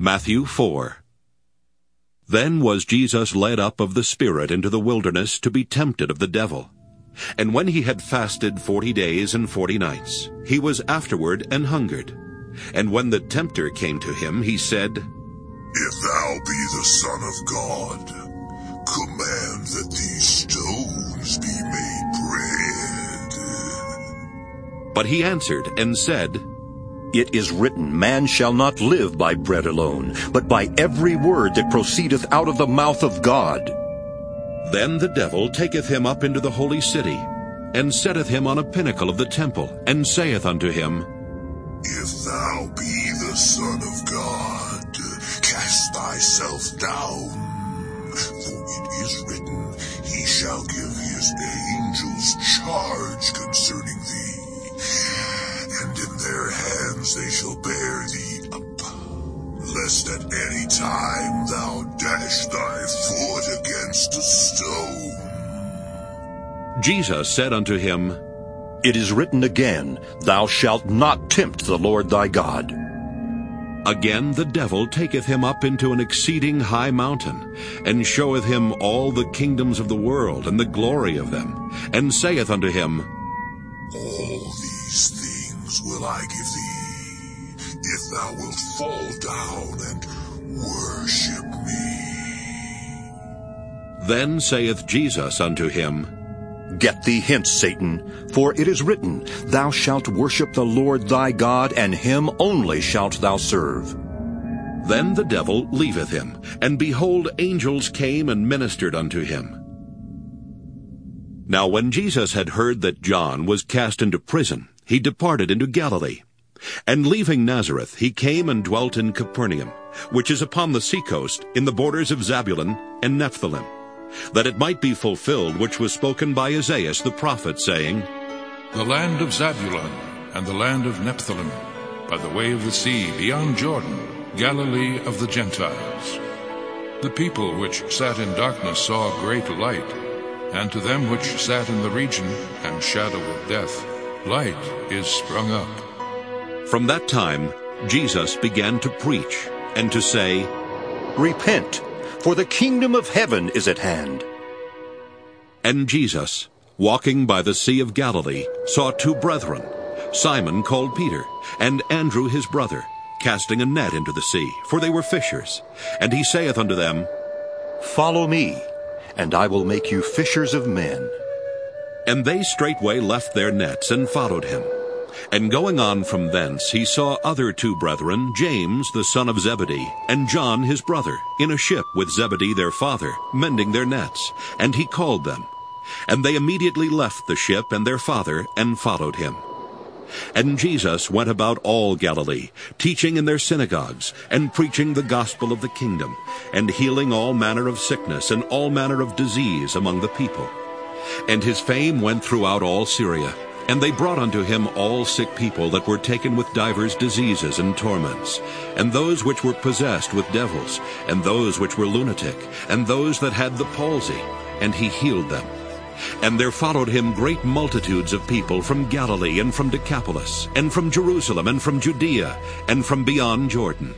Matthew 4 Then was Jesus led up of the Spirit into the wilderness to be tempted of the devil. And when he had fasted forty days and forty nights, he was afterward an hungered. And when the tempter came to him, he said, If thou be the Son of God, command that these stones be made bread. But he answered and said, it is written, Man shall not live by bread alone, but by every word that proceedeth out of the mouth of God. Then the devil taketh him up into the holy city, and setteth him on a pinnacle of the temple, and saith unto him, If thou be the Son of God, cast thyself down. For it is written, He shall give his angels charge concerning thee and in their hands they shall bear thee up, lest at any time thou dash thy foot against a stone. Jesus said unto him, It is written again, Thou shalt not tempt the Lord thy God. Again the devil taketh him up into an exceeding high mountain, and showeth him all the kingdoms of the world and the glory of them, and saith unto him, All these things will I give thee, if thou wilt fall down and worship me. Then saith Jesus unto him, Get thee hence, Satan, for it is written, Thou shalt worship the Lord thy God, and him only shalt thou serve. Then the devil leaveth him, and behold, angels came and ministered unto him. Now when Jesus had heard that John was cast into prison, he departed into Galilee. And leaving Nazareth, he came and dwelt in Capernaum, which is upon the seacoast, in the borders of Zabulon and Nephthalim, that it might be fulfilled which was spoken by Isaiah the prophet, saying, The land of Zabulon and the land of Nephthalim, by the way of the sea beyond Jordan, Galilee of the Gentiles. The people which sat in darkness saw great light, and to them which sat in the region and shadow of death, light is sprung up. From that time Jesus began to preach, and to say, Repent, for the kingdom of heaven is at hand. And Jesus, walking by the Sea of Galilee, saw two brethren, Simon called Peter, and Andrew his brother, casting a net into the sea, for they were fishers. And he saith unto them, Follow me, and I will make you fishers of men. And they straightway left their nets and followed him. And going on from thence, he saw other two brethren, James the son of Zebedee, and John his brother, in a ship with Zebedee their father, mending their nets. And he called them. And they immediately left the ship and their father, and followed him. And Jesus went about all Galilee, teaching in their synagogues, and preaching the gospel of the kingdom, and healing all manner of sickness and all manner of disease among the people. And his fame went throughout all Syria. And they brought unto him all sick people that were taken with divers diseases and torments, and those which were possessed with devils, and those which were lunatic, and those that had the palsy, and he healed them. And there followed him great multitudes of people from Galilee, and from Decapolis, and from Jerusalem, and from Judea, and from beyond Jordan